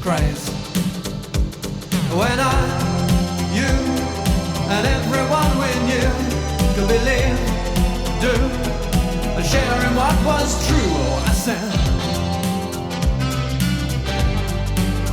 craze. When I, you, and everyone we knew could believe, do, and sharing what was true. Oh, I said,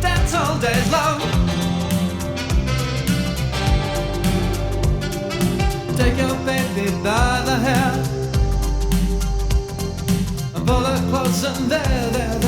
dance all days long. Take your baby by the hair and pull her close and there, there, there.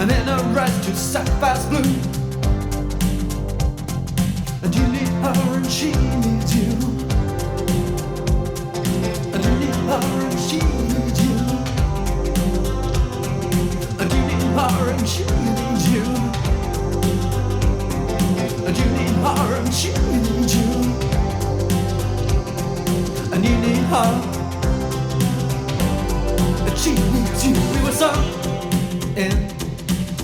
And in her eyes two sapphires blue. And you need her and she needs you. And you need her and she needs you. And you need her and she needs you. And you need her and she needs you. And you need her. And she needs you. We were so in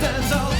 dance all